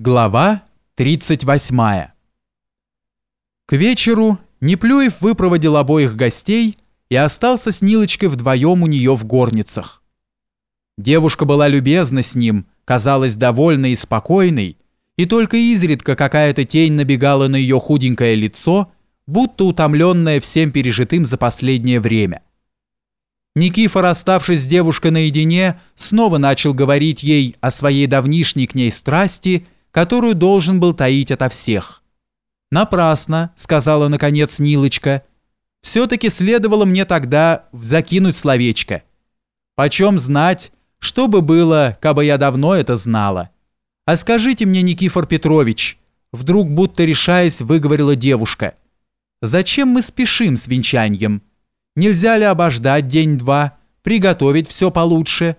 Глава 38 К вечеру Неплюев выпроводил обоих гостей и остался с Нилочкой вдвоем у нее в горницах. Девушка была любезна с ним, казалась довольной и спокойной, и только изредка какая-то тень набегала на ее худенькое лицо, будто утомленная всем пережитым за последнее время. Никифор, оставшись с девушкой наедине, снова начал говорить ей о своей давнишней к ней страсти – которую должен был таить ото всех. «Напрасно», — сказала наконец Нилочка. «Все-таки следовало мне тогда закинуть словечко. Почем знать, что бы было, кабы я давно это знала? А скажите мне, Никифор Петрович, вдруг будто решаясь, выговорила девушка, зачем мы спешим с венчанием? Нельзя ли обождать день-два, приготовить все получше?»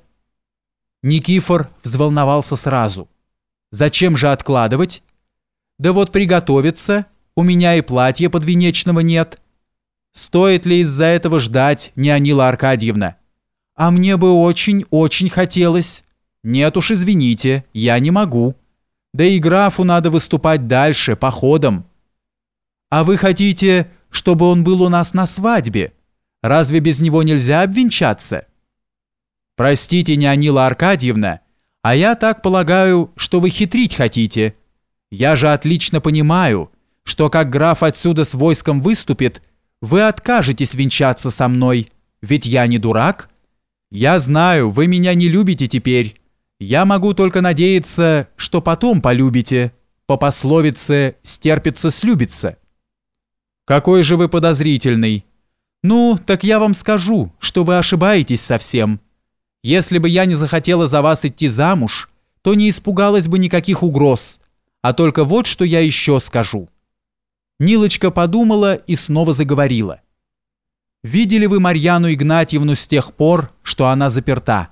Никифор взволновался сразу. Зачем же откладывать? Да вот приготовиться, у меня и платья подвенечного нет. Стоит ли из-за этого ждать, Неонила Аркадьевна? А мне бы очень-очень хотелось. Нет уж, извините, я не могу. Да и графу надо выступать дальше, походом. А вы хотите, чтобы он был у нас на свадьбе? Разве без него нельзя обвенчаться? Простите, Неонила Аркадьевна, а я так полагаю, что вы хитрить хотите. Я же отлично понимаю, что как граф отсюда с войском выступит, вы откажетесь венчаться со мной, ведь я не дурак. Я знаю, вы меня не любите теперь. Я могу только надеяться, что потом полюбите. По пословице «стерпится, слюбится». Какой же вы подозрительный. Ну, так я вам скажу, что вы ошибаетесь совсем. Если бы я не захотела за вас идти замуж, то не испугалась бы никаких угроз. А только вот что я еще скажу». Нилочка подумала и снова заговорила. «Видели вы Марьяну Игнатьевну с тех пор, что она заперта?»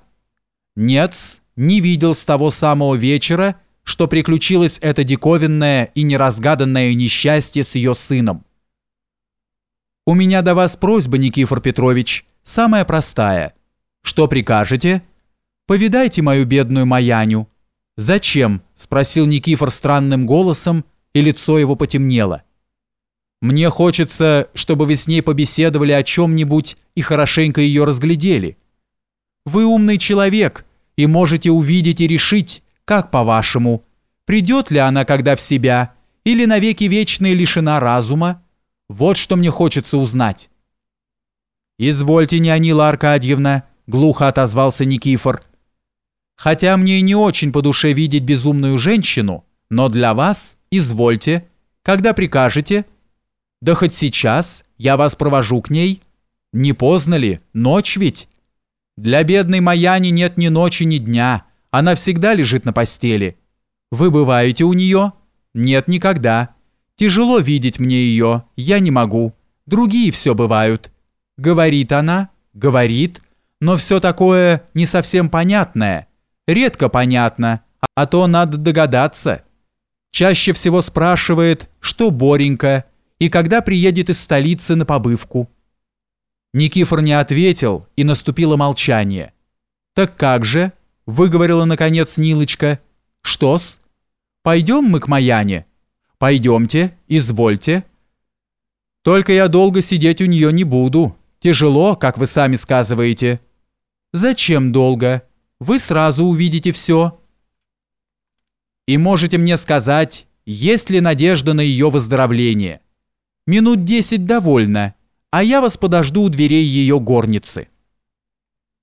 «Нет, не видел с того самого вечера, что приключилось это диковинное и неразгаданное несчастье с ее сыном. У меня до вас просьба, Никифор Петрович, самая простая – что прикажете? Повидайте мою бедную Маяню. Зачем? спросил Никифор странным голосом, и лицо его потемнело. Мне хочется, чтобы вы с ней побеседовали о чем-нибудь и хорошенько ее разглядели. Вы умный человек и можете увидеть и решить, как по-вашему, придет ли она когда в себя или навеки вечные лишена разума. Вот что мне хочется узнать. Извольте, Неонила Аркадьевна, глухо отозвался Никифор. Хотя мне и не очень по душе видеть безумную женщину, но для вас извольте, когда прикажете. Да хоть сейчас я вас провожу к ней. Не поздно ли? Ночь ведь. Для бедной Маяни нет ни ночи, ни дня. Она всегда лежит на постели. Вы бываете у нее? Нет, никогда. Тяжело видеть мне ее, я не могу. Другие все бывают. Говорит она, говорит, но все такое не совсем понятное, редко понятно, а то надо догадаться. Чаще всего спрашивает, что Боренька и когда приедет из столицы на побывку. Никифор не ответил, и наступило молчание. «Так как же?» – выговорила наконец Нилочка. «Что-с? Пойдем мы к Маяне?» «Пойдемте, извольте». «Только я долго сидеть у нее не буду. Тяжело, как вы сами сказываете». Зачем долго? Вы сразу увидите все. И можете мне сказать, есть ли надежда на ее выздоровление. Минут десять довольно, а я вас подожду у дверей ее горницы.